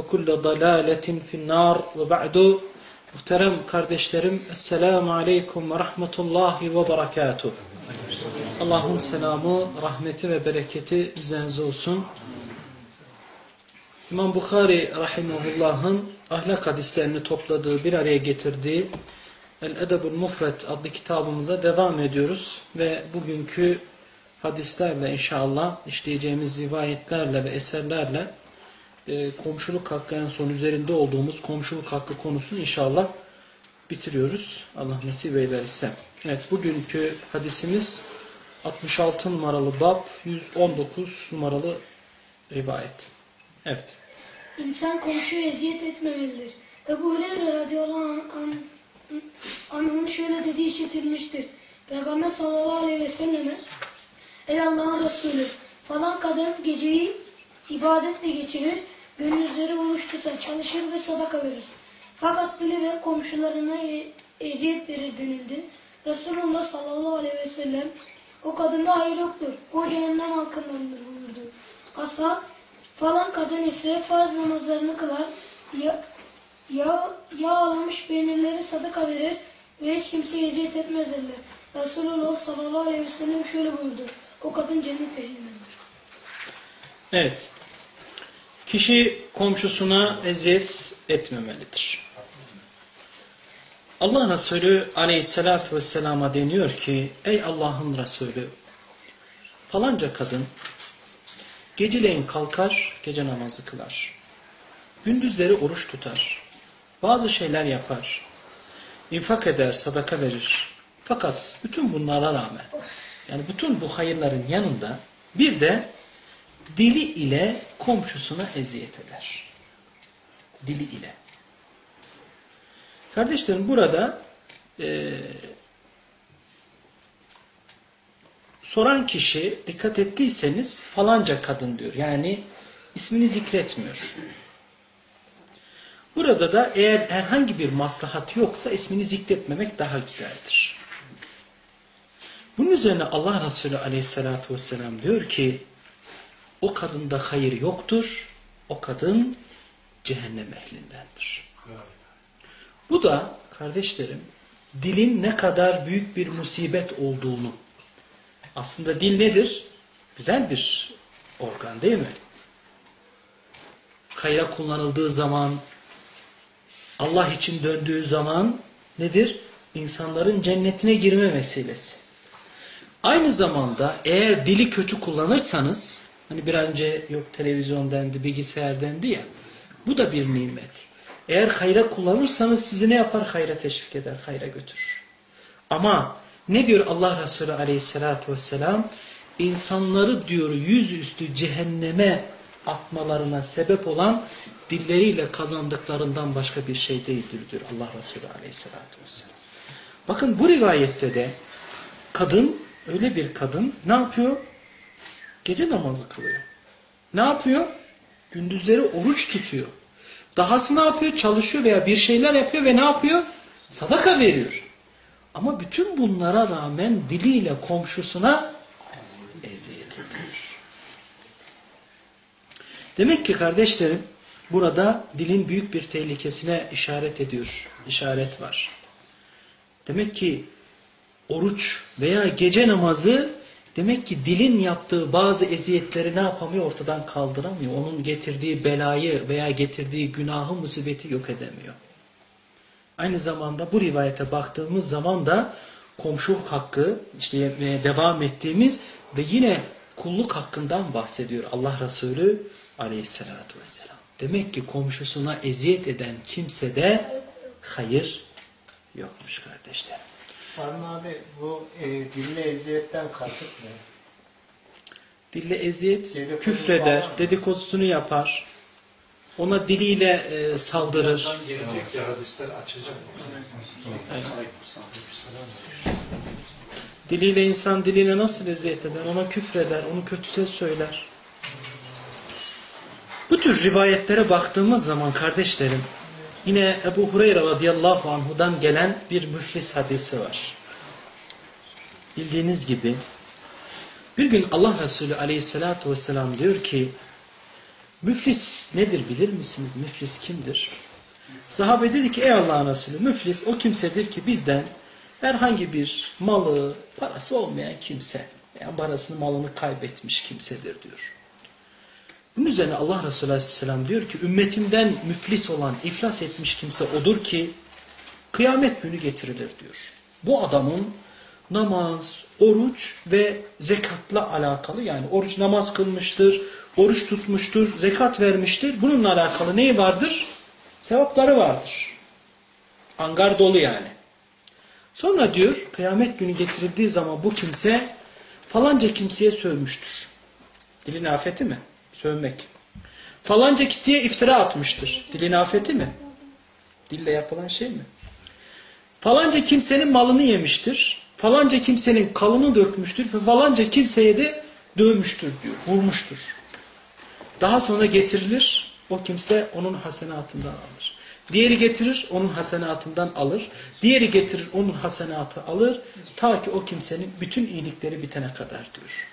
ve kulle dalaletin finnar ve ba'du muhterem kardeşlerim Esselamu Aleyküm ve Rahmetullahi ve Berekatuhu. Allah'ın selamı, rahmeti ve bereketi üzerinize olsun. İmam Bukhari Rahimahullah'ın ahlak hadislerini topladığı, bir araya getirdiği El-Edebul Mufret adlı kitabımıza devam ediyoruz. Ve bugünkü hadislerle inşallah işleyeceğimiz rivayetlerle ve eserlerle e, komşuluk hakkı en son üzerinde olduğumuz komşuluk hakkı konusunu inşallah bitiriyoruz. Allah nasip eylerse. Evet bugünkü hadisimiz 66 numaralı bab 119 numaralı rivayet. Evet. İnsan komşuya eziyet etmemelidir. Ebu Hureyre radıyallahu anh anh'ın şöyle dediği işitilmiştir. Peygamber sallallahu aleyhi ve selleme Ey Allah'ın Resulü falan kadın geceyi ibadetle geçirir, gönülleri oruç tutar, çalışır ve sadaka verir. Fakat dili ve komşularına e eziyet verir denildi. Resulullah sallallahu aleyhi ve sellem o kadında hayır yoktur. O cehennem halkındandır buyurdu. Ashab falan kadın ise farz namazlarını kılar, ya, yağ, yağlamış peynirleri sadaka verir ve hiç kimseye eziyet etmezler. Resulullah sallallahu aleyhi ve sellem şöyle buyurdu. O kadın cennet ehlindendir. Evet. Kişi komşusuna eziyet etmemelidir. Allah Resulü aleyhissalatü vesselama deniyor ki ey Allah'ın Resulü falanca kadın geceleyin kalkar gece namazı kılar. Gündüzleri oruç tutar. Bazı şeyler yapar. infak eder, sadaka verir. Fakat bütün bunlara rağmen yani bütün bu hayırların yanında bir de dili ile komşusuna eziyet eder. Dili ile. Kardeşlerim burada e, soran kişi dikkat ettiyseniz falanca kadın diyor. Yani ismini zikretmiyor. Burada da eğer herhangi bir maslahat yoksa ismini zikretmemek daha güzeldir. Bunun üzerine Allah Resulü aleyhissalatü vesselam diyor ki o kadında hayır yoktur. O kadın cehennem ehlindendir. Bu da kardeşlerim dilin ne kadar büyük bir musibet olduğunu aslında dil nedir? Güzel bir organ değil mi? Hayra kullanıldığı zaman Allah için döndüğü zaman nedir? İnsanların cennetine girme vesilesi. Aynı zamanda eğer dili kötü kullanırsanız Hani bir önce yok televizyon dendi, bilgisayar dendi ya. Bu da bir nimet. Eğer hayra kullanırsanız sizi ne yapar? Hayra teşvik eder, hayra götürür. Ama ne diyor Allah Resulü aleyhissalatü vesselam? İnsanları diyor yüzüstü cehenneme atmalarına sebep olan dilleriyle kazandıklarından başka bir şey değildir diyor Allah Resulü aleyhissalatü vesselam. Bakın bu rivayette de kadın, öyle bir kadın ne yapıyor? Gece namazı kılıyor. Ne yapıyor? Gündüzleri oruç tutuyor. Dahası ne yapıyor? Çalışıyor veya bir şeyler yapıyor ve ne yapıyor? Sadaka veriyor. Ama bütün bunlara rağmen diliyle komşusuna eziyet ediyor. Demek ki kardeşlerim burada dilin büyük bir tehlikesine işaret ediyor. İşaret var. Demek ki oruç veya gece namazı demek ki dilin yaptığı bazı eziyetleri ne yapamıyor? Ortadan kaldıramıyor. Onun getirdiği belayı veya getirdiği günahı, musibeti yok edemiyor. Aynı zamanda bu rivayete baktığımız zaman da komşu hakkı işte devam ettiğimiz ve yine kulluk hakkından bahsediyor Allah Resulü aleyhissalatü vesselam. Demek ki komşusuna eziyet eden kimsede hayır yokmuş kardeşlerim. Harun abi bu e, dille eziyetten kasıt ne? Dille eziyet, Dedikodu küfreder, falan mı? dedikodusunu yapar. Ona diliyle e, saldırır. Gelecek ya hadisler açacak. Diliyle insan diline nasıl eziyet eder? Ona küfreder, onu kötü söz söyler. Bu tür rivayetlere baktığımız zaman kardeşlerim, yine Ebu Hureyre radıyallahu anhudan gelen bir müflis hadisi var. Bildiğiniz gibi bir gün Allah Resulü aleyhissalatu vesselam diyor ki müflis nedir bilir misiniz? Müflis kimdir? Sahabe dedi ki ey Allah'ın Resulü müflis o kimsedir ki bizden herhangi bir malı, parası olmayan kimse veya parasını malını kaybetmiş kimsedir diyor. Bunun üzerine Allah Resulü Aleyhisselam diyor ki ümmetimden müflis olan, iflas etmiş kimse odur ki kıyamet günü getirilir diyor. Bu adamın namaz, oruç ve zekatla alakalı yani oruç namaz kılmıştır, oruç tutmuştur, zekat vermiştir. Bununla alakalı neyi vardır? Sevapları vardır. Angar dolu yani. Sonra diyor kıyamet günü getirildiği zaman bu kimse falanca kimseye sövmüştür. Dilin afeti mi? Sövmek. Falanca kitiye iftira atmıştır. Dilin afeti mi? Dille yapılan şey mi? Falanca kimsenin malını yemiştir. Falanca kimsenin kalını dökmüştür. Ve falanca kimseye de dövmüştür diyor. Vurmuştur. Daha sonra getirilir. O kimse onun hasenatından alır. Diğeri getirir, onun hasenatından alır. Diğeri getirir, onun hasenatı alır. Ta ki o kimsenin bütün iyilikleri bitene kadar diyor.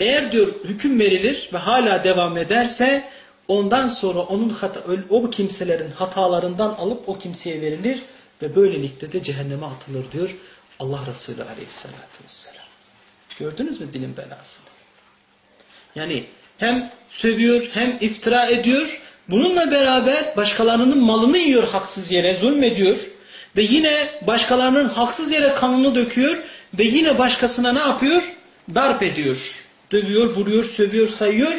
Eğer diyor hüküm verilir ve hala devam ederse ondan sonra onun hata, o kimselerin hatalarından alıp o kimseye verilir ve böylelikle de cehenneme atılır diyor Allah Resulü aleyhissalatü vesselam. Gördünüz mü dilin belasını? Yani hem sövüyor hem iftira ediyor. Bununla beraber başkalarının malını yiyor haksız yere, zulmediyor. Ve yine başkalarının haksız yere kanını döküyor. Ve yine başkasına ne yapıyor? Darp ediyor. Dövüyor, vuruyor, sövüyor, sayıyor.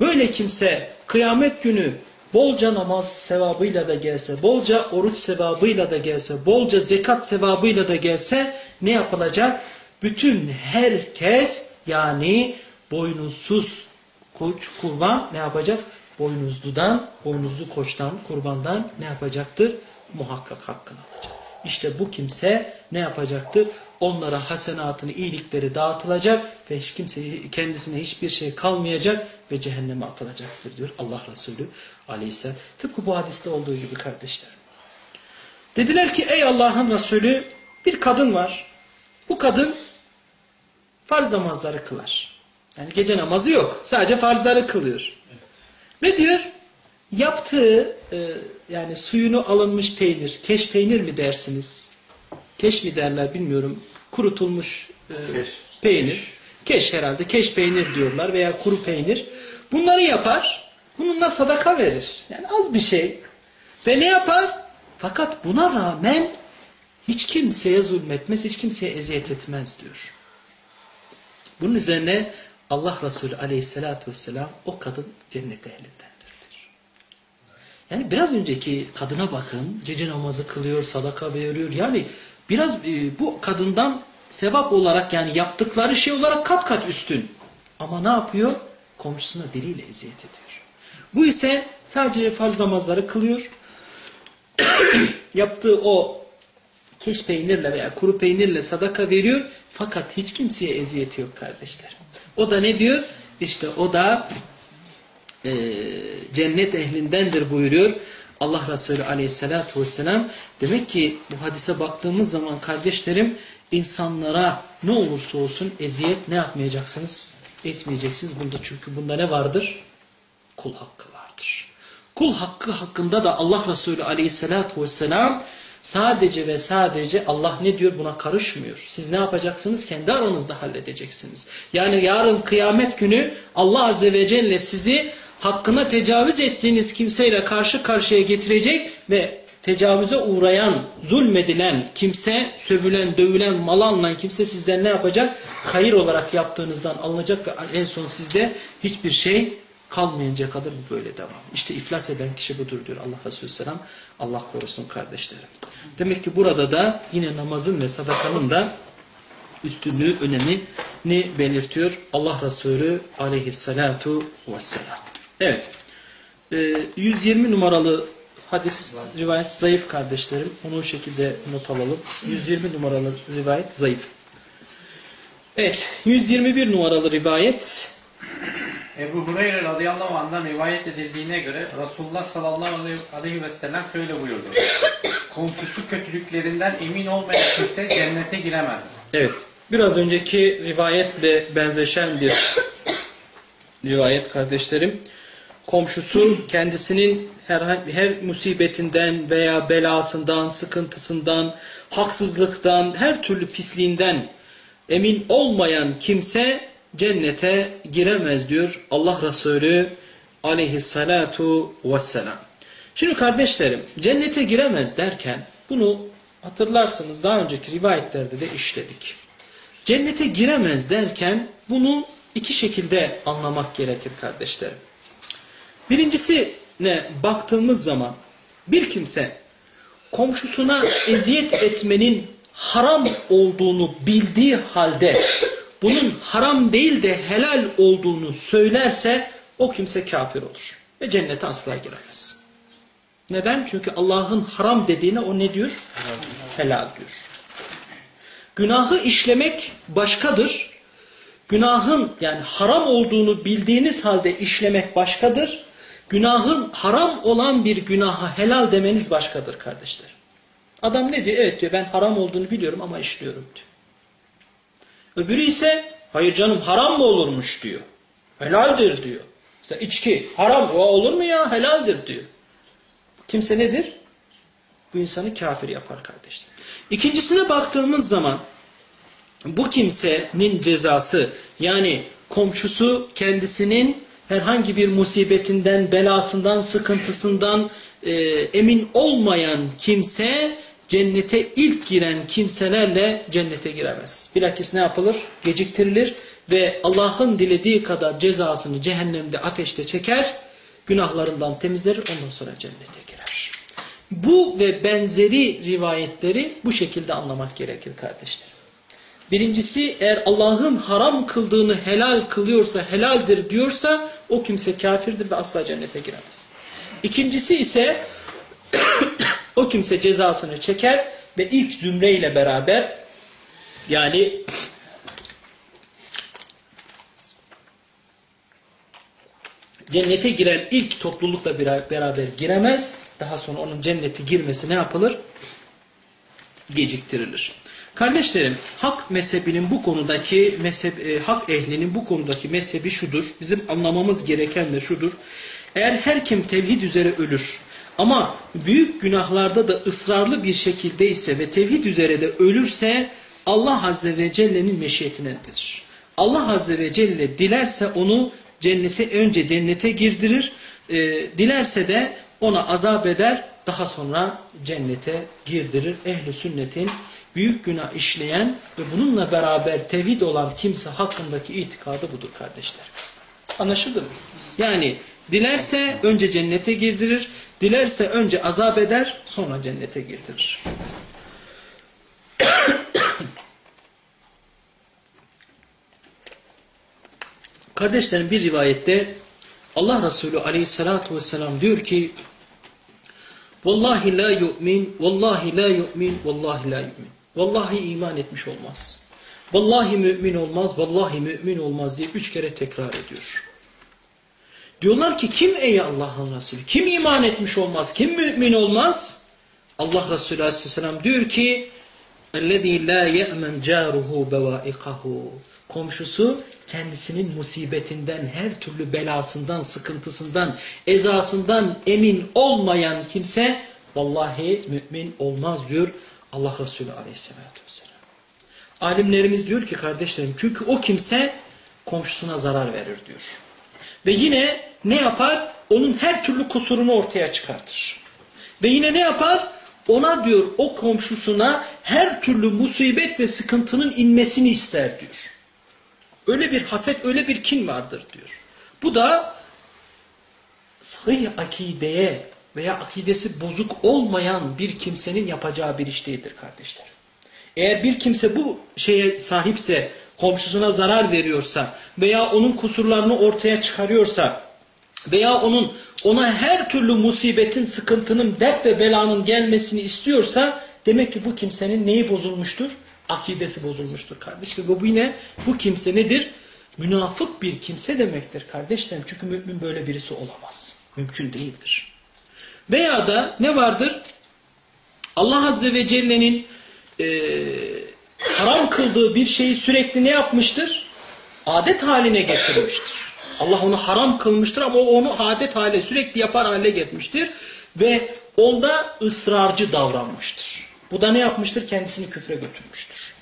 Böyle kimse kıyamet günü bolca namaz sevabıyla da gelse, bolca oruç sevabıyla da gelse, bolca zekat sevabıyla da gelse ne yapılacak? Bütün herkes yani boynuzsuz koç, kurban ne yapacak? Boynuzludan, boynuzlu koçtan, kurbandan ne yapacaktır? Muhakkak hakkını alacak. İşte bu kimse ne yapacaktır? Onlara hasenatını, iyilikleri dağıtılacak ve hiç kimse kendisine hiçbir şey kalmayacak ve cehenneme atılacaktır diyor Allah Resulü aleyhisselam. Tıpkı bu hadiste olduğu gibi kardeşler. Dediler ki ey Allah'ın Resulü bir kadın var. Bu kadın farz namazları kılar. Yani gece namazı yok. Sadece farzları kılıyor. Ne diyor? Yaptığı e, yani suyunu alınmış peynir, keş peynir mi dersiniz? Keş mi derler bilmiyorum. Kurutulmuş e, Keş. peynir. Keş herhalde. Keş peynir diyorlar veya kuru peynir. Bunları yapar. Bununla sadaka verir. Yani az bir şey. Ve ne yapar? Fakat buna rağmen hiç kimseye zulmetmez, hiç kimseye eziyet etmez diyor. Bunun üzerine Allah Resulü aleyhissalatü vesselam o kadın cennet ehlindendir. Yani biraz önceki kadına bakın. Gece namazı kılıyor, sadaka veriyor. Yani biraz e, bu kadından sevap olarak yani yaptıkları şey olarak kat kat üstün. Ama ne yapıyor? Komşusuna diliyle eziyet ediyor. Bu ise sadece farz namazları kılıyor. Yaptığı o keş peynirle veya kuru peynirle sadaka veriyor. Fakat hiç kimseye eziyeti yok kardeşler. O da ne diyor? İşte o da e, cennet ehlindendir buyuruyor Allah Resulü aleyhissalatu vesselam demek ki bu hadise baktığımız zaman kardeşlerim insanlara ne olursa olsun eziyet ne yapmayacaksınız? Etmeyeceksiniz. Bunda çünkü bunda ne vardır? Kul hakkı vardır. Kul hakkı hakkında da Allah Resulü aleyhissalatu vesselam sadece ve sadece Allah ne diyor buna karışmıyor. Siz ne yapacaksınız? Kendi aranızda halledeceksiniz. Yani yarın kıyamet günü Allah Azze ve Celle sizi hakkına tecavüz ettiğiniz kimseyle karşı karşıya getirecek ve tecavüze uğrayan, zulmedilen kimse, sövülen, dövülen, mal alınan kimse sizden ne yapacak? Hayır olarak yaptığınızdan alınacak ve en son sizde hiçbir şey kalmayınca kadar bu böyle devam. İşte iflas eden kişi budur diyor Allah Resulü Selam. Allah korusun kardeşlerim. Demek ki burada da yine namazın ve sadakanın da üstünlüğü, önemini belirtiyor Allah Resulü aleyhissalatu vesselam. Evet. Ee, 120 numaralı hadis rivayet zayıf kardeşlerim. Onu o şekilde not alalım. 120 numaralı rivayet zayıf. Evet. 121 numaralı rivayet Ebu Hureyre radıyallahu anh'dan rivayet edildiğine göre Resulullah sallallahu aleyhi ve sellem şöyle buyurdu. Komşusu kötülüklerinden emin olmayan kimse cennete giremez. Evet. Biraz önceki rivayetle benzeşen bir rivayet kardeşlerim. Komşusu kendisinin her, her musibetinden veya belasından, sıkıntısından, haksızlıktan, her türlü pisliğinden emin olmayan kimse cennete giremez diyor Allah Resulü aleyhissalatu vesselam. Şimdi kardeşlerim cennete giremez derken bunu hatırlarsınız daha önceki rivayetlerde de işledik. Cennete giremez derken bunu iki şekilde anlamak gerekir kardeşlerim. Birincisi ne baktığımız zaman bir kimse komşusuna eziyet etmenin haram olduğunu bildiği halde bunun haram değil de helal olduğunu söylerse o kimse kafir olur. Ve cennete asla giremez. Neden? Çünkü Allah'ın haram dediğine o ne diyor? Helal diyor. Günahı işlemek başkadır. Günahın yani haram olduğunu bildiğiniz halde işlemek başkadır. Günahın haram olan bir günaha helal demeniz başkadır kardeşler. Adam ne diyor? Evet diyor ben haram olduğunu biliyorum ama işliyorum diyor. Öbürü ise hayır canım haram mı olurmuş diyor. Helaldir diyor. Mesela içki haram o olur mu ya helaldir diyor. Kimse nedir? Bu insanı kafir yapar kardeşler. İkincisine baktığımız zaman bu kimsenin cezası yani komşusu kendisinin herhangi bir musibetinden, belasından, sıkıntısından e, emin olmayan kimse cennete ilk giren kimselerle cennete giremez. Bilakis ne yapılır? Geciktirilir ve Allah'ın dilediği kadar cezasını cehennemde ateşte çeker, günahlarından temizler, ondan sonra cennete girer. Bu ve benzeri rivayetleri bu şekilde anlamak gerekir kardeşler. Birincisi eğer Allah'ın haram kıldığını helal kılıyorsa, helaldir diyorsa o kimse kafirdir ve asla cennete giremez. İkincisi ise o kimse cezasını çeker ve ilk zümreyle beraber yani cennete giren ilk toplulukla beraber giremez. Daha sonra onun cennete girmesi ne yapılır? Geciktirilir. Kardeşlerim, hak mezhebinin bu konudaki mezhep, e, hak ehlinin bu konudaki mezhebi şudur. Bizim anlamamız gereken de şudur. Eğer her kim tevhid üzere ölür ama büyük günahlarda da ısrarlı bir şekilde ise ve tevhid üzere de ölürse Allah Azze ve Celle'nin meşiyetindedir. Allah Azze ve Celle dilerse onu cennete önce cennete girdirir, e, dilerse de ona azap eder, daha sonra cennete girdirir. Ehli sünnetin büyük günah işleyen ve bununla beraber tevhid olan kimse hakkındaki itikadı budur kardeşler. Anlaşıldı mı? Yani dilerse önce cennete girdirir, dilerse önce azap eder, sonra cennete girdirir. Kardeşlerim bir rivayette Allah Resulü aleyhissalatu vesselam diyor ki Vallahi la yu'min, vallahi la yu'min, vallahi la yu'min. Vallahi iman etmiş olmaz. Vallahi mümin olmaz, vallahi mümin olmaz diye üç kere tekrar ediyor. Diyorlar ki kim ey Allah'ın Resulü? Kim iman etmiş olmaz? Kim mümin olmaz? Allah Resulü Aleyhisselam diyor ki اَلَّذ۪ي لَا يَأْمَنْ جَارُهُ بَوَائِقَهُ Komşusu kendisinin musibetinden, her türlü belasından, sıkıntısından, ezasından emin olmayan kimse vallahi mümin olmaz diyor Allah Resulü Aleyhisselatü Vesselam. Alimlerimiz diyor ki kardeşlerim çünkü o kimse komşusuna zarar verir diyor. Ve yine ne yapar? Onun her türlü kusurunu ortaya çıkartır. Ve yine ne yapar? Ona diyor o komşusuna her türlü musibet ve sıkıntının inmesini ister diyor. Öyle bir haset, öyle bir kin vardır diyor. Bu da sahih akideye veya akidesi bozuk olmayan bir kimsenin yapacağı bir iş değildir kardeşlerim. Eğer bir kimse bu şeye sahipse, komşusuna zarar veriyorsa veya onun kusurlarını ortaya çıkarıyorsa veya onun ona her türlü musibetin, sıkıntının, dert ve belanın gelmesini istiyorsa demek ki bu kimsenin neyi bozulmuştur? Akidesi bozulmuştur kardeşler. Ve bu yine bu kimse nedir? Münafık bir kimse demektir kardeşlerim. Çünkü mümin böyle birisi olamaz. Mümkün değildir. Veya da ne vardır? Allah Azze ve Celle'nin e, haram kıldığı bir şeyi sürekli ne yapmıştır? Adet haline getirmiştir. Allah onu haram kılmıştır ama o onu adet hale sürekli yapar hale getirmiştir. Ve onda ısrarcı davranmıştır. Bu da ne yapmıştır? Kendisini küfre götürmüştür.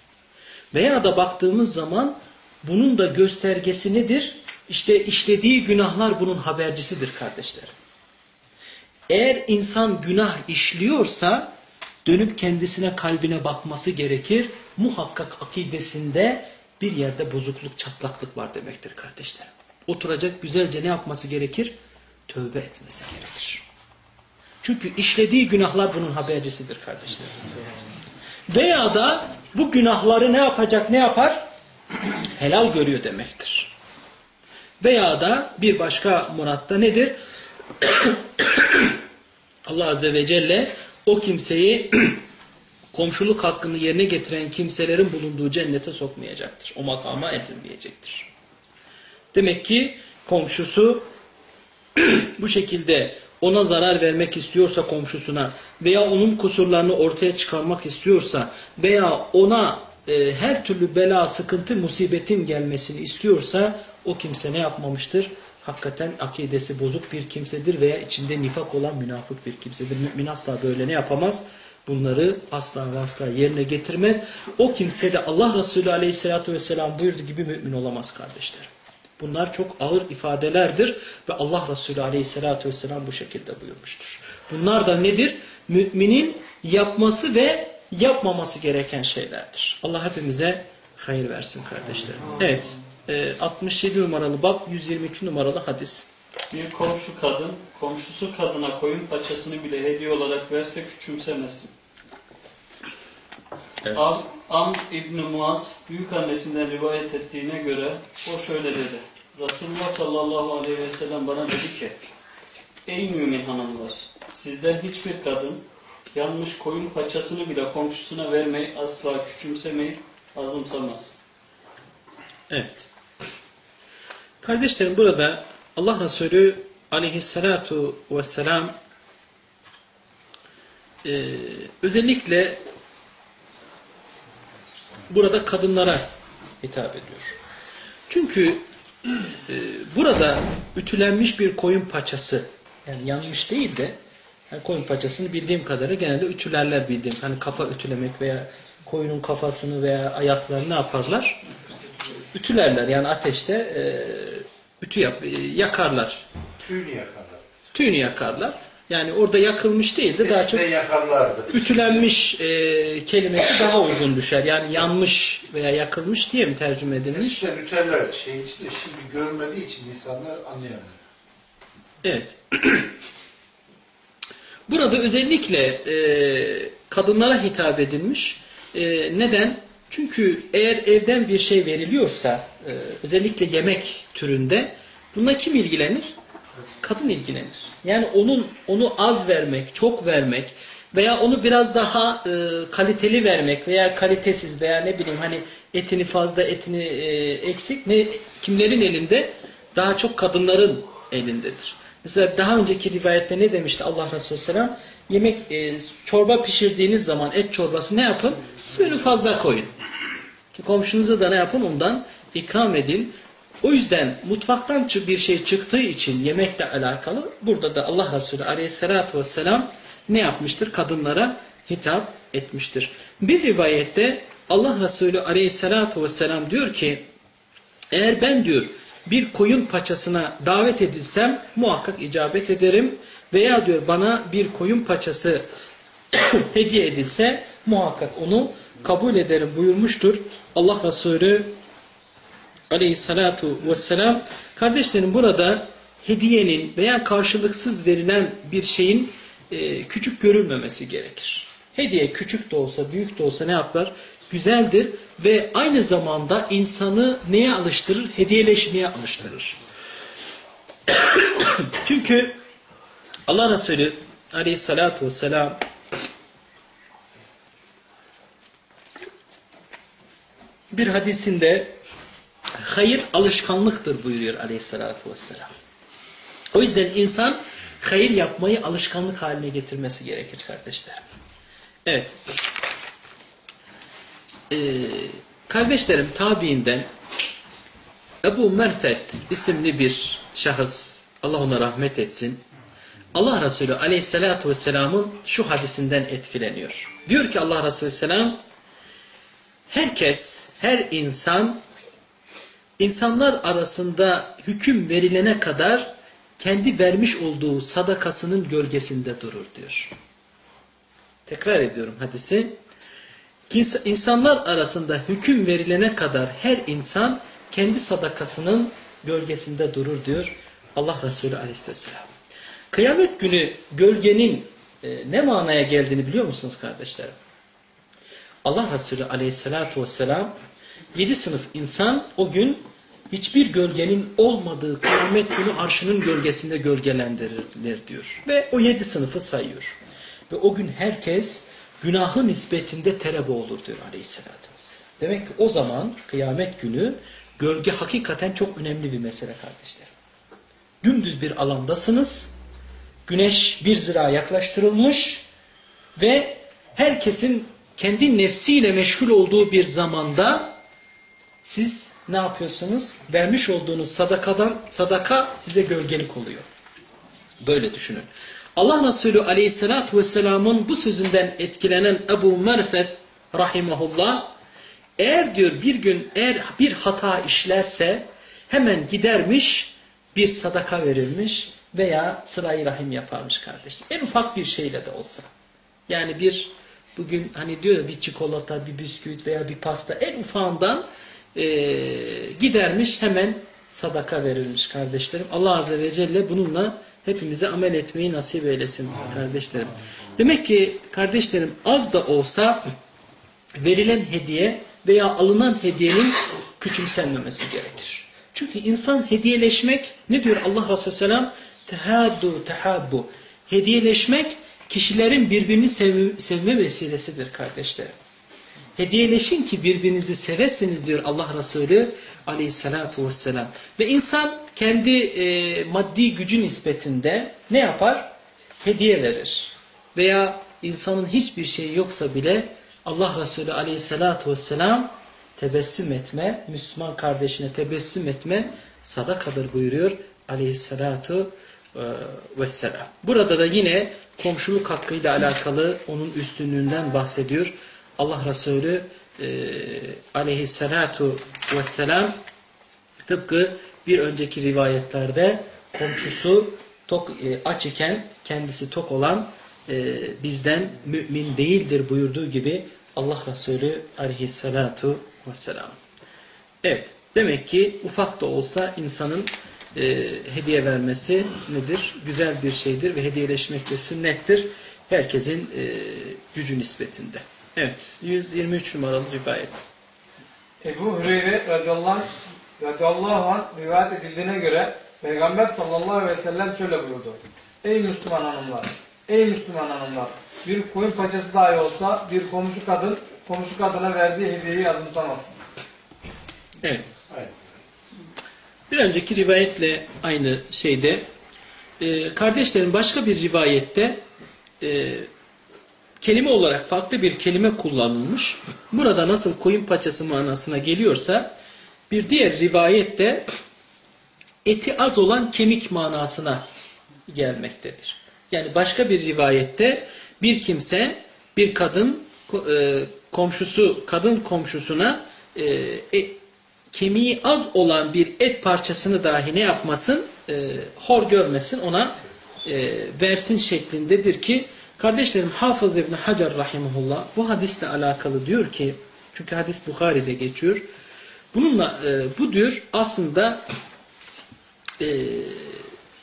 Veya da baktığımız zaman bunun da göstergesi nedir? İşte işlediği günahlar bunun habercisidir kardeşlerim. Eğer insan günah işliyorsa dönüp kendisine kalbine bakması gerekir. Muhakkak akidesinde bir yerde bozukluk, çatlaklık var demektir kardeşlerim. Oturacak güzelce ne yapması gerekir? Tövbe etmesi gerekir. Çünkü işlediği günahlar bunun habercisidir kardeşlerim. Veya da bu günahları ne yapacak, ne yapar? Helal görüyor demektir. Veya da bir başka muratta nedir? Allah Azze ve Celle o kimseyi komşuluk hakkını yerine getiren kimselerin bulunduğu cennete sokmayacaktır. O makama edilmeyecektir. Demek ki komşusu bu şekilde ona zarar vermek istiyorsa komşusuna veya onun kusurlarını ortaya çıkarmak istiyorsa veya ona e, her türlü bela, sıkıntı, musibetin gelmesini istiyorsa o kimse ne yapmamıştır? Hakikaten akidesi bozuk bir kimsedir veya içinde nifak olan münafık bir kimsedir. Mümin asla böyle ne yapamaz? Bunları asla ve asla yerine getirmez. O kimse de Allah Resulü Aleyhisselatü Vesselam buyurdu gibi mümin olamaz kardeşlerim. Bunlar çok ağır ifadelerdir ve Allah Resulü Aleyhisselatü Vesselam bu şekilde buyurmuştur. Bunlar da nedir? Müminin yapması ve yapmaması gereken şeylerdir. Allah hepimize hayır versin kardeşlerim. Evet. 67 numaralı bab 122 numaralı hadis. Bir komşu kadın, komşusu kadına koyun paçasını bile hediye olarak verse küçümsemesin. Evet. Am, Am İbni Muaz büyük annesinden rivayet ettiğine göre o şöyle dedi. Resulullah sallallahu aleyhi ve sellem bana dedi ki Ey mümin hanımlar sizden hiçbir kadın yanmış koyun paçasını bile komşusuna vermeyi asla küçümsemeyi azımsamaz. Evet. Kardeşlerim burada Allah Resulü aleyhissalatu vesselam e, özellikle burada kadınlara hitap ediyor. Çünkü e, burada ütülenmiş bir koyun paçası yani yanmış değil de yani koyun paçasını bildiğim kadarıyla genelde ütülerler bildiğim. Hani kafa ütülemek veya koyunun kafasını veya ayaklarını ne yaparlar? Ütülerler yani ateşte e, ütü yap, e, yakarlar. Tüyünü yakarlar. Tüyünü yakarlar. Yani orada yakılmış değil de daha çok yakarlardı. ütülenmiş e, kelimesi daha uygun düşer. Yani yanmış veya yakılmış diye mi tercüme edilmiş? Eskiden üterlerdi şey içinde. Şimdi görmediği için insanlar anlayamıyor. Evet. Burada özellikle e, kadınlara hitap edilmiş. E, neden? Çünkü eğer evden bir şey veriliyorsa, e, özellikle yemek türünde, bununla kim ilgilenir? Kadın ilgilenir. Yani onun onu az vermek, çok vermek veya onu biraz daha e, kaliteli vermek veya kalitesiz veya ne bileyim hani etini fazla, etini e, eksik ne kimlerin elinde? Daha çok kadınların elindedir. Mesela daha önceki rivayette ne demişti Allah Resulü Selam? Yemek, e, çorba pişirdiğiniz zaman et çorbası ne yapın? Suyunu fazla koyun. Komşunuza da ne yapın? Ondan ikram edin. O yüzden mutfaktan bir şey çıktığı için yemekle alakalı burada da Allah Resulü Aleyhisselatü vesselam ne yapmıştır? Kadınlara hitap etmiştir. Bir rivayette Allah Resulü Aleyhisselatü vesselam diyor ki eğer ben diyor bir koyun paçasına davet edilsem muhakkak icabet ederim veya diyor bana bir koyun paçası hediye edilse muhakkak onu kabul ederim buyurmuştur. Allah Resulü aleyhissalatu vesselam kardeşlerim burada hediyenin veya karşılıksız verilen bir şeyin e, küçük görülmemesi gerekir. Hediye küçük de olsa büyük de olsa ne yapar? Güzeldir ve aynı zamanda insanı neye alıştırır? Hediyeleşmeye alıştırır. Çünkü Allah Resulü aleyhissalatu vesselam bir hadisinde hayır alışkanlıktır buyuruyor aleyhissalatü vesselam. O yüzden insan hayır yapmayı alışkanlık haline getirmesi gerekir kardeşlerim. Evet. Ee, kardeşlerim tabiinden Ebu Merfet isimli bir şahıs Allah ona rahmet etsin. Allah Resulü aleyhissalatü vesselamın şu hadisinden etkileniyor. Diyor ki Allah Resulü selam herkes, her insan insanlar arasında hüküm verilene kadar kendi vermiş olduğu sadakasının gölgesinde durur diyor. Tekrar ediyorum hadisi. İnsanlar arasında hüküm verilene kadar her insan kendi sadakasının gölgesinde durur diyor Allah Resulü Aleyhisselam. Kıyamet günü gölgenin e, ne manaya geldiğini biliyor musunuz kardeşlerim? Allah Resulü Aleyhisselatü Vesselam yedi sınıf insan o gün hiçbir gölgenin olmadığı kıyamet günü arşının gölgesinde gölgelendirilir diyor. Ve o yedi sınıfı sayıyor. Ve o gün herkes günahı nispetinde terebe olur diyor aleyhissalatü vesselam. Demek ki o zaman kıyamet günü gölge hakikaten çok önemli bir mesele kardeşlerim. Dümdüz bir alandasınız. Güneş bir zira yaklaştırılmış ve herkesin kendi nefsiyle meşgul olduğu bir zamanda siz ne yapıyorsunuz? Vermiş olduğunuz sadakadan sadaka size gölgelik oluyor. Böyle düşünün. Allah Resulü Aleyhisselatü Vesselam'ın bu sözünden etkilenen Ebu Merfet rahimahullah eğer diyor bir gün eğer bir hata işlerse hemen gidermiş bir sadaka verilmiş veya sırayı rahim yaparmış kardeşim. En ufak bir şeyle de olsa. Yani bir bugün hani diyor ya bir çikolata, bir bisküvit veya bir pasta en ufağından e, gidermiş hemen sadaka verilmiş kardeşlerim. Allah Azze ve Celle bununla hepimize amel etmeyi nasip eylesin kardeşlerim. Demek ki kardeşlerim az da olsa verilen hediye veya alınan hediyenin küçümsenmemesi gerekir. Çünkü insan hediyeleşmek ne diyor Allah Resulü Selam? Tehaddu tehabbu. Hediyeleşmek kişilerin birbirini sev sevme vesilesidir kardeşlerim. Hediyeleşin ki birbirinizi sevesiniz diyor Allah Resulü aleyhissalatu vesselam. Ve insan kendi e, maddi gücü nispetinde ne yapar? Hediye verir. Veya insanın hiçbir şeyi yoksa bile Allah Resulü aleyhissalatu vesselam tebessüm etme, Müslüman kardeşine tebessüm etme sadakadır buyuruyor aleyhissalatu vesselam. Burada da yine komşuluk hakkıyla alakalı onun üstünlüğünden bahsediyor. Allah Resulü e, aleyhissalatu vesselam tıpkı bir önceki rivayetlerde komşusu tok, e, aç iken kendisi tok olan e, bizden mümin değildir buyurduğu gibi Allah Resulü aleyhissalatu vesselam. Evet. Demek ki ufak da olsa insanın e, hediye vermesi nedir? Güzel bir şeydir ve hediyeleşmek de sünnettir. Herkesin e, gücü nispetinde. Evet. 123 numaralı rivayet. Ebu Hureyre radıyallahu, anh rivayet edildiğine göre Peygamber sallallahu aleyhi ve sellem şöyle buyurdu. Ey Müslüman hanımlar! Ey Müslüman hanımlar! Bir koyun paçası dahi olsa bir komşu kadın komşu kadına verdiği hediyeyi azımsamasın. Evet. Bir Bir önceki rivayetle aynı şeyde. E, kardeşlerim başka bir rivayette e, kelime olarak farklı bir kelime kullanılmış. Burada nasıl koyun paçası manasına geliyorsa bir diğer rivayette eti az olan kemik manasına gelmektedir. Yani başka bir rivayette bir kimse bir kadın e, komşusu kadın komşusuna e, e, kemiği az olan bir et parçasını dahi ne yapmasın? E, hor görmesin ona e, versin şeklindedir ki kardeşlerim Hafız İbni Hacer Rahimullah bu hadisle alakalı diyor ki çünkü hadis Bukhari'de geçiyor. Bununla e, bu diyor aslında e,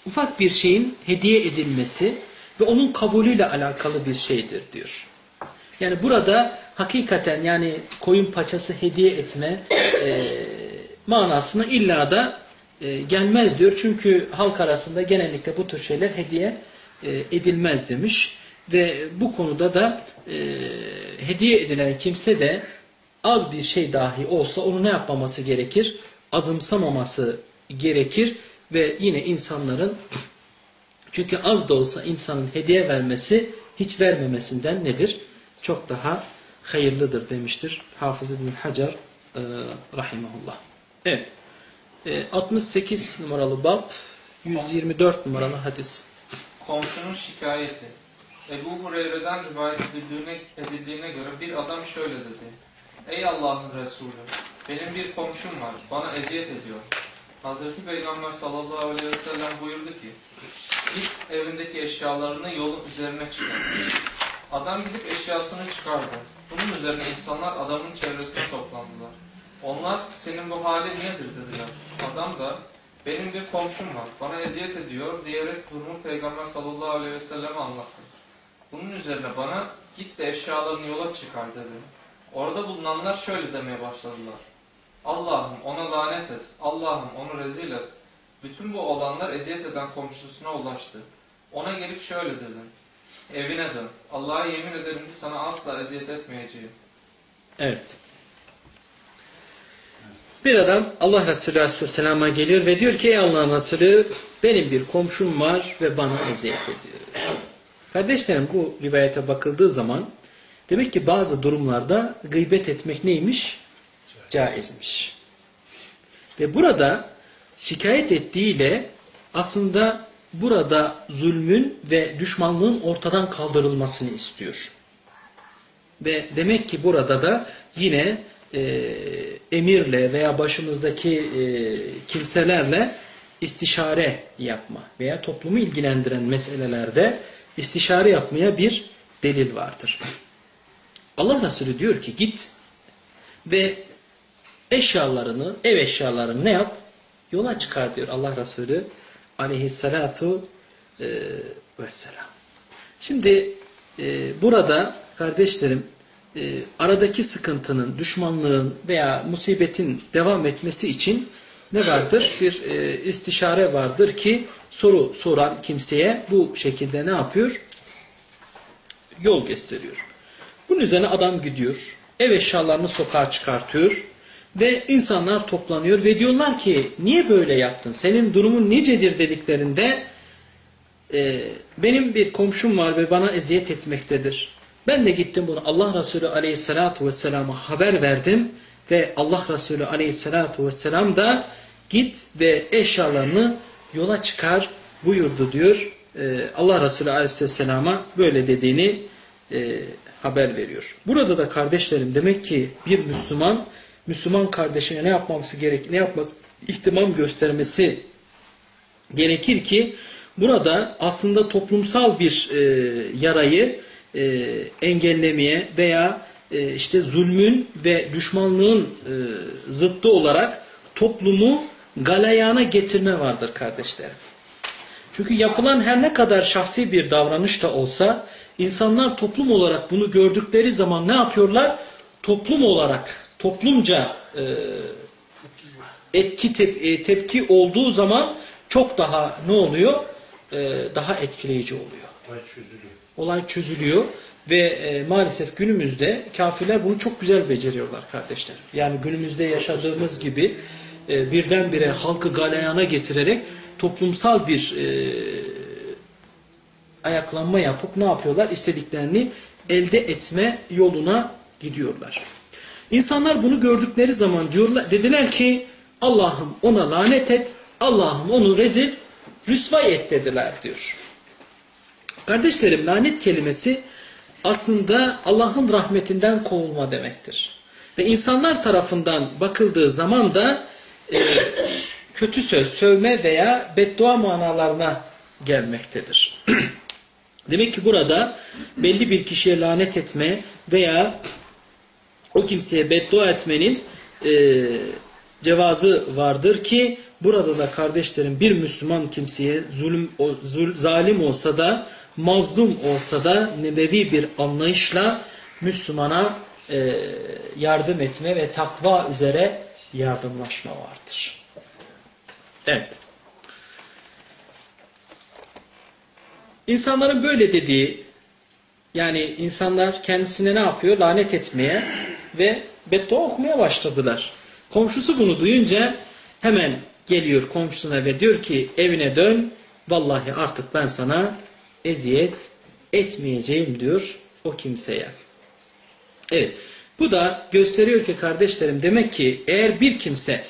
ufak bir şeyin hediye edilmesi ve onun kabulüyle alakalı bir şeydir diyor. Yani burada hakikaten yani koyun paçası hediye etme e, manasına illa da e, gelmez diyor. Çünkü halk arasında genellikle bu tür şeyler hediye e, edilmez demiş. Ve bu konuda da e, hediye edilen kimse de az bir şey dahi olsa onu ne yapmaması gerekir? Azımsamaması gerekir ve yine insanların çünkü az da olsa insanın hediye vermesi hiç vermemesinden nedir? Çok daha hayırlıdır demiştir Hafız İbn Hacer e, rahimahullah. Evet. E, 68 numaralı bab 124 numaralı hadis. Komşunun şikayeti. Ebu Hureyre'den rivayet edildiğine, edildiğine göre bir adam şöyle dedi. Ey Allah'ın Resulü, benim bir komşum var, bana eziyet ediyor. Hazreti Peygamber sallallahu aleyhi ve sellem buyurdu ki, git evindeki eşyalarını yolun üzerine çıkar. Adam gidip eşyasını çıkardı. Bunun üzerine insanlar adamın çevresine toplandılar. Onlar senin bu halin nedir dediler. Adam da benim bir komşum var, bana eziyet ediyor diyerek durumu Peygamber sallallahu aleyhi ve selleme anlattı. Bunun üzerine bana git de eşyalarını yola çıkar dedi. Orada bulunanlar şöyle demeye başladılar. Allah'ım ona lanet et, Allah'ım onu rezil et. Bütün bu olanlar eziyet eden komşusuna ulaştı. Ona gelip şöyle dedi. Evine dön. Allah'a yemin ederim ki sana asla eziyet etmeyeceğim. Evet. Bir adam Allah Resulü Aleyhisselam'a geliyor ve diyor ki ey Allah'ın Resulü benim bir komşum var ve bana eziyet ediyor. Kardeşlerim bu rivayete bakıldığı zaman demek ki bazı durumlarda gıybet etmek neymiş? Caizmiş. Ve burada şikayet ettiğiyle aslında burada zulmün ve düşmanlığın ortadan kaldırılmasını istiyor. Ve demek ki burada da yine e, emirle veya başımızdaki e, kimselerle istişare yapma veya toplumu ilgilendiren meselelerde istişare yapmaya bir delil vardır. Allah Resulü diyor ki git ve eşyalarını, ev eşyalarını ne yap? Yola çıkar diyor Allah Resulü aleyhissalatu e, vesselam. Şimdi e, burada kardeşlerim e, aradaki sıkıntının, düşmanlığın veya musibetin devam etmesi için ne vardır? Bir e, istişare vardır ki soru soran kimseye bu şekilde ne yapıyor? Yol gösteriyor. Bunun üzerine adam gidiyor. Ev eşyalarını sokağa çıkartıyor. Ve insanlar toplanıyor ve diyorlar ki niye böyle yaptın? Senin durumun nicedir dediklerinde e, benim bir komşum var ve bana eziyet etmektedir. Ben de gittim bunu Allah Resulü aleyhissalatu vesselama haber verdim ve Allah Resulü aleyhissalatu vesselam da git ve eşyalarını yola çıkar buyurdu diyor. Ee, Allah Resulü aleyhissalama böyle dediğini e, haber veriyor. Burada da kardeşlerim demek ki bir Müslüman Müslüman kardeşine ne yapması gerek, ne yapması, ihtimam göstermesi gerekir ki burada aslında toplumsal bir e, yarayı e, engellemeye veya e, işte zulmün ve düşmanlığın e, zıttı olarak toplumu galayana getirme vardır kardeşlerim. Çünkü yapılan her ne kadar şahsi bir davranış da olsa insanlar toplum olarak bunu gördükleri zaman ne yapıyorlar? Toplum olarak, toplumca e, etki tep e, tepki olduğu zaman çok daha ne oluyor? E, daha etkileyici oluyor. Olay. Olay çözülüyor ve e, maalesef günümüzde kafirler bunu çok güzel beceriyorlar kardeşler. Yani günümüzde yaşadığımız gibi e, birdenbire halkı galeyana getirerek toplumsal bir e, ayaklanma yapıp ne yapıyorlar? İstediklerini elde etme yoluna gidiyorlar. İnsanlar bunu gördükleri zaman diyorlar, dediler ki Allah'ım ona lanet et, Allah'ım onu rezil, rüsvay et dediler diyor. Kardeşlerim lanet kelimesi aslında Allah'ın rahmetinden kovulma demektir. Ve insanlar tarafından bakıldığı zaman da e, kötü söz, sövme veya beddua manalarına gelmektedir. Demek ki burada belli bir kişiye lanet etme veya o kimseye beddua etmenin e, cevazı vardır ki burada da kardeşlerim bir Müslüman kimseye zulüm, o, zul, zalim olsa da mazlum olsa da nebevi bir anlayışla Müslümana e, yardım etme ve takva üzere yardımlaşma vardır. Evet. İnsanların böyle dediği yani insanlar kendisine ne yapıyor? Lanet etmeye ve beddua okumaya başladılar. Komşusu bunu duyunca hemen geliyor komşusuna ve diyor ki evine dön vallahi artık ben sana eziyet etmeyeceğim diyor o kimseye. Evet. Bu da gösteriyor ki kardeşlerim demek ki eğer bir kimse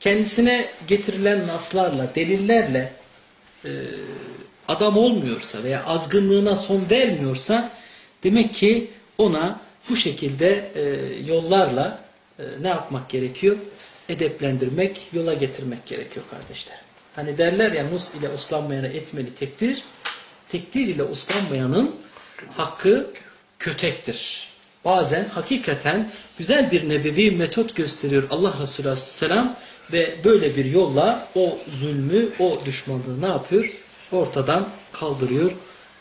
kendisine getirilen naslarla, delillerle e, adam olmuyorsa veya azgınlığına son vermiyorsa demek ki ona bu şekilde e, yollarla e, ne yapmak gerekiyor? Edeplendirmek, yola getirmek gerekiyor kardeşler. Hani derler ya nus ile uslanmayana etmeli tektir, tekdir ile uslanmayanın hakkı kötektir. Bazen hakikaten güzel bir nebevi metot gösteriyor Allah Resulü Aleyhisselam ve böyle bir yolla o zulmü, o düşmanlığı ne yapıyor? Ortadan kaldırıyor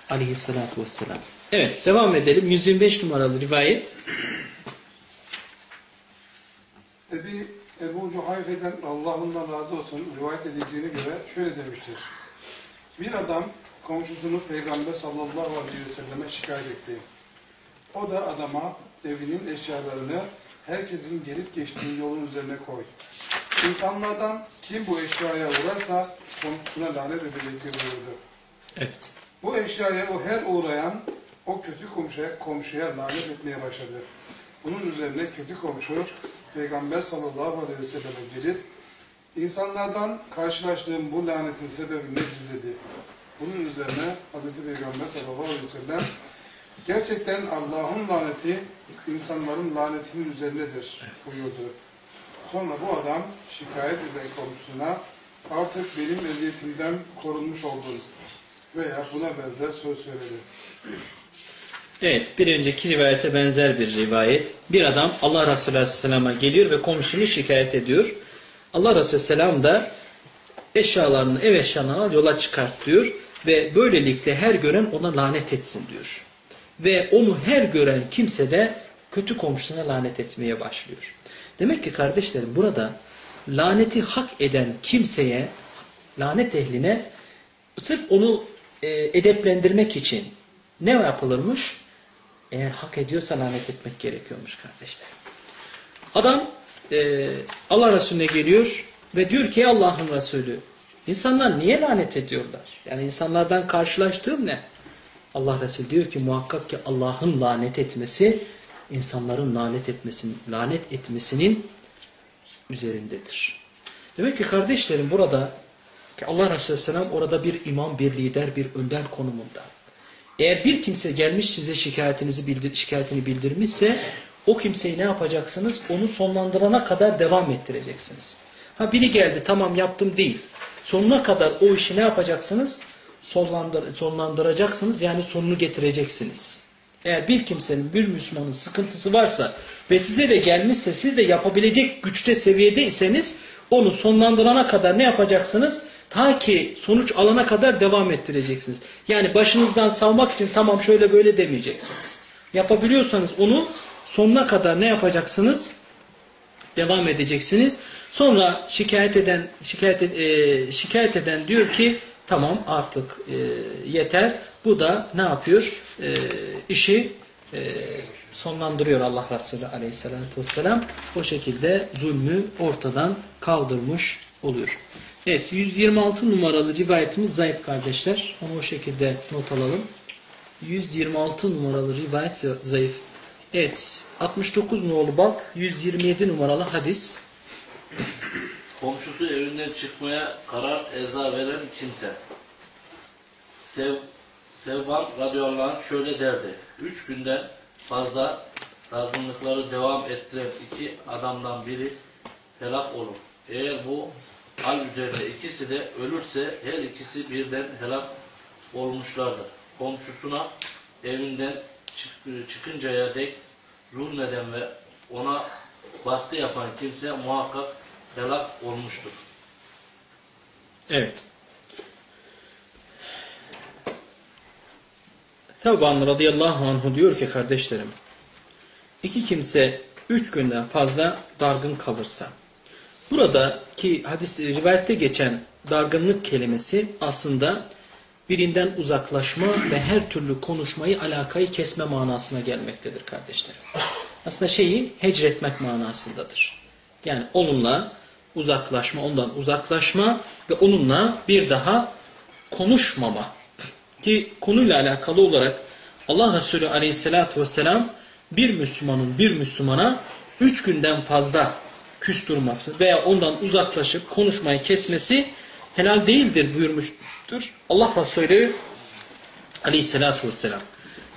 Aleyhisselatü Vesselam. Evet devam edelim. 125 numaralı rivayet. Ebi Ebu Cuhayfe'den Allah'ından razı olsun rivayet edildiğine göre şöyle demiştir. Bir adam komşusunu Peygamber sallallahu aleyhi ve selleme şikayet etti. O da adama evinin eşyalarını herkesin gelip geçtiği yolun üzerine koy. İnsanlardan kim bu eşyaya uğrarsa komşusuna lanet edecektir buyurdu. Evet. Bu eşyaya o her uğrayan o kötü komşuya, komşuya lanet etmeye başladı. Bunun üzerine kötü komşu Peygamber sallallahu aleyhi ve selleme gelip insanlardan karşılaştığım bu lanetin sebebi nedir dedi. Bunun üzerine Hazreti Peygamber sallallahu aleyhi ve sellem gerçekten Allah'ın laneti insanların lanetinin üzerinedir buyurdu. Sonra bu adam şikayet eden komşusuna artık benim eziyetimden korunmuş oldun veya buna benzer söz söyledi. Evet, bir önceki rivayete benzer bir rivayet. Bir adam Allah Resulü Aleyhisselam'a geliyor ve komşunu şikayet ediyor. Allah Resulü Aleyhisselam da eşyalarını, ev eşyalarını yola çıkart diyor ve böylelikle her gören ona lanet etsin diyor. Ve onu her gören kimse de kötü komşusuna lanet etmeye başlıyor. Demek ki kardeşlerim burada laneti hak eden kimseye, lanet ehline sırf onu e, edeplendirmek için ne yapılırmış? Eğer hak ediyorsa lanet etmek gerekiyormuş kardeşler. Adam e, Allah Resulüne geliyor ve diyor ki Allah'ın Resulü insanlar niye lanet ediyorlar? Yani insanlardan karşılaştığım ne? Allah Resulü diyor ki muhakkak ki Allah'ın lanet etmesi insanların lanet etmesinin, lanet etmesinin üzerindedir. Demek ki kardeşlerim burada ki Allah Resulü Aleyhisselam orada bir imam, bir lider, bir önder konumunda. Eğer bir kimse gelmiş size şikayetinizi bildir, şikayetini bildirmişse o kimseyi ne yapacaksınız? Onu sonlandırana kadar devam ettireceksiniz. Ha biri geldi tamam yaptım değil. Sonuna kadar o işi ne yapacaksınız? Sonlandır, sonlandıracaksınız yani sonunu getireceksiniz. Eğer bir kimsenin, bir Müslümanın sıkıntısı varsa ve size de gelmişse siz de yapabilecek güçte seviyedeyseniz onu sonlandırana kadar ne yapacaksınız? Ta ki sonuç alana kadar devam ettireceksiniz. Yani başınızdan savmak için tamam şöyle böyle demeyeceksiniz. Yapabiliyorsanız onu sonuna kadar ne yapacaksınız? Devam edeceksiniz. Sonra şikayet eden şikayet, e, şikayet eden diyor ki tamam artık e, yeter. Bu da ne yapıyor? E, işi e, sonlandırıyor Allah Resulü aleyhissalatü vesselam. O şekilde zulmü ortadan kaldırmış oluyor. Evet 126 numaralı rivayetimiz zayıf kardeşler. Onu o şekilde not alalım. 126 numaralı rivayet zayıf. Evet 69 nolu bak 127 numaralı hadis. Komşusu evinden çıkmaya karar eza veren kimse. Sev, Sevban radıyallahu anh şöyle derdi. Üç günden fazla dargınlıkları devam ettiren iki adamdan biri helak olur. Eğer bu hal üzerine ikisi de ölürse her ikisi birden helak olmuşlardır. Komşusuna evinden çık- çıkıncaya dek zulmeden ve ona baskı yapan kimse muhakkak helak olmuştur. Evet. Sevban radıyallahu anhu diyor ki kardeşlerim iki kimse üç günden fazla dargın kalırsa buradaki hadis rivayette geçen dargınlık kelimesi aslında birinden uzaklaşma ve her türlü konuşmayı alakayı kesme manasına gelmektedir kardeşlerim. Aslında şeyi hecretmek manasındadır. Yani onunla uzaklaşma, ondan uzaklaşma ve onunla bir daha konuşmama. Ki konuyla alakalı olarak Allah Resulü aleyhissalatü vesselam bir Müslümanın bir Müslümana üç günden fazla küs veya ondan uzaklaşıp konuşmayı kesmesi helal değildir buyurmuştur. Allah Resulü aleyhissalatü vesselam.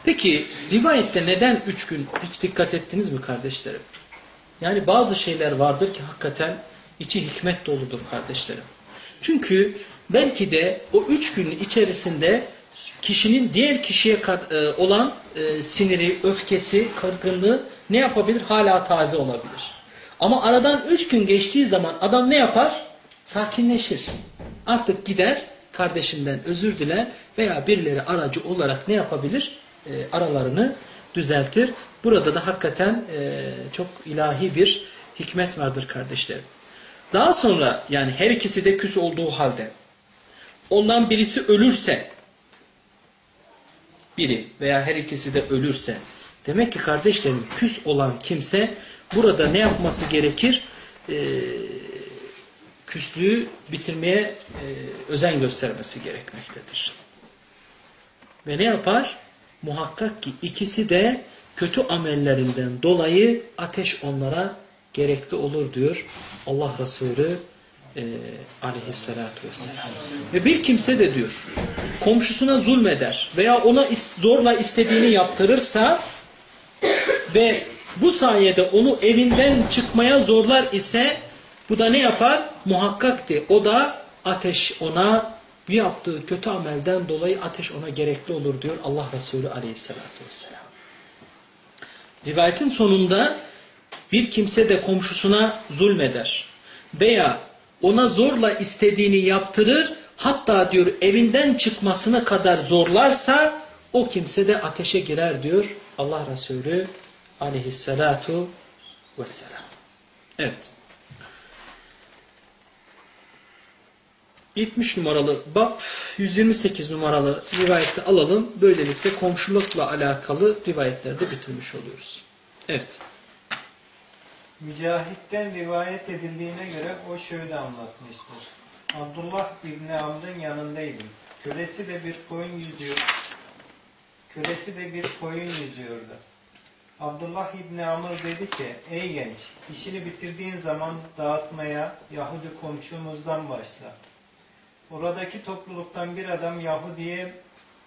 Peki rivayette neden üç gün hiç dikkat ettiniz mi kardeşlerim? Yani bazı şeyler vardır ki hakikaten içi hikmet doludur kardeşlerim. Çünkü belki de o üç gün içerisinde kişinin diğer kişiye e, olan e, siniri, öfkesi, kırgınlığı ne yapabilir? Hala taze olabilir. Ama aradan üç gün geçtiği zaman adam ne yapar? Sakinleşir. Artık gider kardeşinden özür diler veya birileri aracı olarak ne yapabilir? E, aralarını düzeltir. Burada da hakikaten çok ilahi bir hikmet vardır kardeşlerim. Daha sonra yani her ikisi de küs olduğu halde ondan birisi ölürse biri veya her ikisi de ölürse demek ki kardeşlerim küs olan kimse burada ne yapması gerekir? Ee, küslüğü bitirmeye e, özen göstermesi gerekmektedir. Ve ne yapar? Muhakkak ki ikisi de kötü amellerinden dolayı ateş onlara gerekli olur diyor Allah Resulü e, aleyhissalatü vesselam. Ve bir kimse de diyor komşusuna zulmeder veya ona zorla istediğini yaptırırsa ve bu sayede onu evinden çıkmaya zorlar ise bu da ne yapar? Muhakkak ki o da ateş ona bir yaptığı kötü amelden dolayı ateş ona gerekli olur diyor Allah Resulü aleyhissalatü vesselam. Rivayetin sonunda bir kimse de komşusuna zulmeder veya ona zorla istediğini yaptırır hatta diyor evinden çıkmasına kadar zorlarsa o kimse de ateşe girer diyor Allah Resulü aleyhissalatu vesselam. Evet. 70 numaralı bab 128 numaralı rivayette alalım. Böylelikle komşulukla alakalı rivayetlerde bitirmiş oluyoruz. Evet. Mücahit'ten rivayet edildiğine göre o şöyle anlatmıştır. Abdullah İbni Amr'ın yanındaydım. Kölesi de bir koyun yüzüyor. Kölesi de bir koyun yüzüyordu. Abdullah İbni Amr dedi ki, ey genç, işini bitirdiğin zaman dağıtmaya Yahudi komşumuzdan başla. Oradaki topluluktan bir adam Yahudi'ye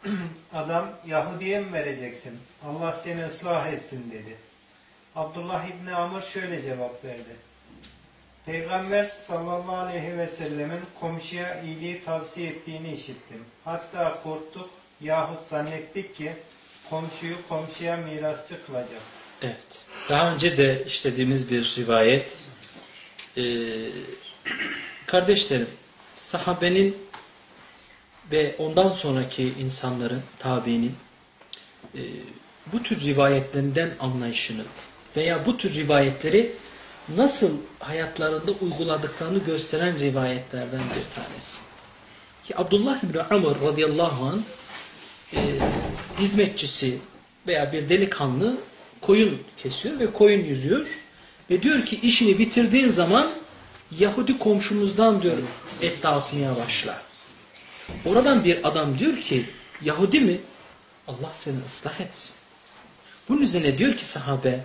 adam Yahudi'ye mi vereceksin? Allah seni ıslah etsin dedi. Abdullah İbni Amr şöyle cevap verdi. Peygamber sallallahu aleyhi ve sellemin komşuya iyiliği tavsiye ettiğini işittim. Hatta korktuk yahut zannettik ki komşuyu komşuya mirasçı kılacak. Evet. Daha önce de işlediğimiz bir rivayet. Ee, kardeşlerim, sahabenin ve ondan sonraki insanların, tabiinin e, bu tür rivayetlerinden anlayışını veya bu tür rivayetleri nasıl hayatlarında uyguladıklarını gösteren rivayetlerden bir tanesi. Ki Abdullah İbni Amr radıyallahu anh e, hizmetçisi veya bir delikanlı koyun kesiyor ve koyun yüzüyor. Ve diyor ki işini bitirdiğin zaman Yahudi komşumuzdan diyor et dağıtmaya başla. Oradan bir adam diyor ki Yahudi mi? Allah seni ıslah etsin. Bunun üzerine diyor ki sahabe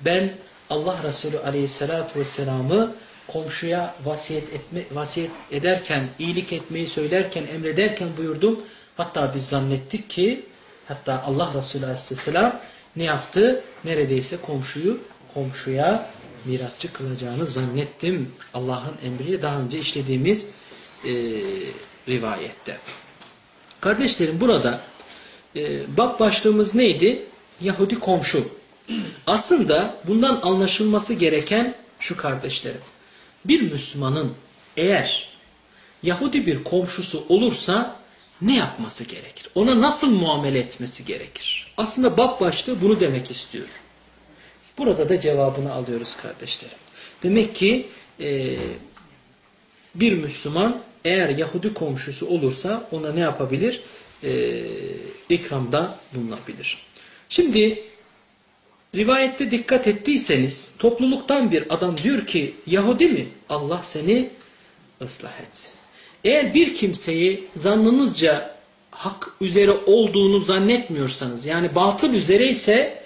ben Allah Resulü Aleyhisselatü Vesselam'ı komşuya vasiyet, etme, vasiyet ederken, iyilik etmeyi söylerken, emrederken buyurdum. Hatta biz zannettik ki hatta Allah Resulü Aleyhisselam ne yaptı? Neredeyse komşuyu komşuya mirasçı kılacağını zannettim. Allah'ın emriyle daha önce işlediğimiz e, rivayette. Kardeşlerim burada e, bab başlığımız neydi? Yahudi komşu. Aslında bundan anlaşılması gereken şu kardeşlerim. Bir Müslümanın eğer Yahudi bir komşusu olursa ne yapması gerekir? Ona nasıl muamele etmesi gerekir? Aslında bab başlığı bunu demek istiyor. Burada da cevabını alıyoruz kardeşlerim. Demek ki e, bir Müslüman eğer Yahudi komşusu olursa ona ne yapabilir? E, ikramda bulunabilir. Şimdi rivayette dikkat ettiyseniz topluluktan bir adam diyor ki Yahudi mi? Allah seni ıslah etsin. Eğer bir kimseyi zannınızca hak üzere olduğunu zannetmiyorsanız yani batıl üzere ise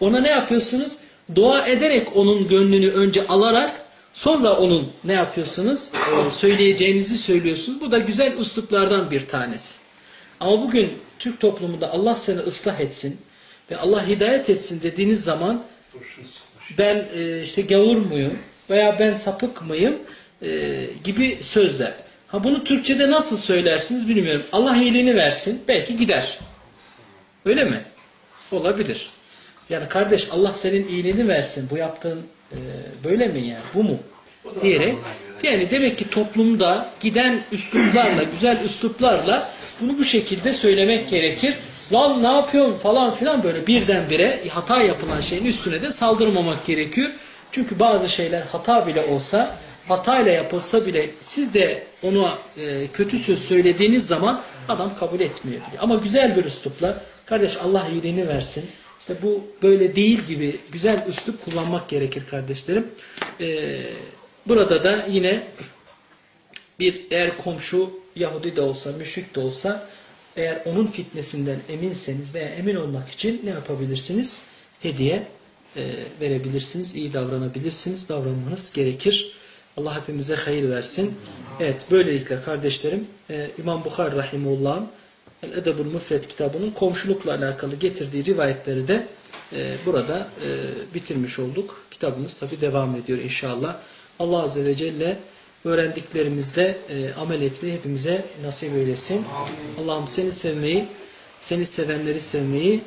ona ne yapıyorsunuz? Dua ederek onun gönlünü önce alarak sonra onun ne yapıyorsunuz? Ee, söyleyeceğinizi söylüyorsunuz. Bu da güzel üsluplardan bir tanesi. Ama bugün Türk toplumunda Allah seni ıslah etsin ve Allah hidayet etsin dediğiniz zaman ben e, işte gavur muyum veya ben sapık mıyım e, gibi sözler. Ha bunu Türkçe'de nasıl söylersiniz bilmiyorum. Allah iyiliğini versin belki gider. Öyle mi? Olabilir. Yani kardeş Allah senin iyiliğini versin. Bu yaptığın e, böyle mi yani? Bu mu? Diyerek. Yani demek ki toplumda giden üsluplarla, güzel üsluplarla bunu bu şekilde söylemek gerekir. Lan ne yapıyorsun falan filan böyle birdenbire hata yapılan şeyin üstüne de saldırmamak gerekiyor. Çünkü bazı şeyler hata bile olsa, hatayla yapılsa bile siz de ona e, kötü söz söylediğiniz zaman adam kabul etmiyor. Ama güzel bir üslupla, kardeş Allah iyiliğini versin, işte bu böyle değil gibi güzel üslup kullanmak gerekir kardeşlerim. Ee, burada da yine bir eğer komşu Yahudi de olsa, müşrik de olsa eğer onun fitnesinden eminseniz veya emin olmak için ne yapabilirsiniz? Hediye e, verebilirsiniz, iyi davranabilirsiniz, davranmanız gerekir. Allah hepimize hayır versin. Evet, böylelikle kardeşlerim e, İmam Bukhari Rahimullah'ın El-Edebul Müfred kitabının komşulukla alakalı getirdiği rivayetleri de e, burada e, bitirmiş olduk. Kitabımız tabi devam ediyor inşallah. Allah Azze ve Celle öğrendiklerimizde e, amel etmeyi hepimize nasip eylesin. Allah'ım seni sevmeyi, seni sevenleri sevmeyi,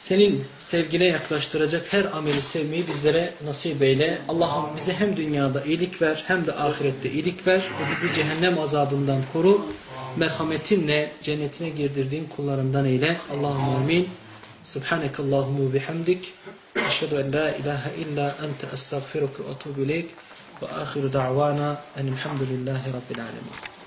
senin sevgine yaklaştıracak her ameli sevmeyi bizlere nasip eyle. Allah'ım bize hem dünyada iyilik ver hem de ahirette iyilik ver. Ve bizi cehennem azabından koru. Merhametinle cennetine girdirdiğin kullarından eyle. Allahümme amin. Subhanak Allahumma bihamdik. Eşhedü en la ilahe illa ente estağfiruke ve etûbü ileyk. Ve ahiru da'vana enilhamdülillahi rabbil alemin.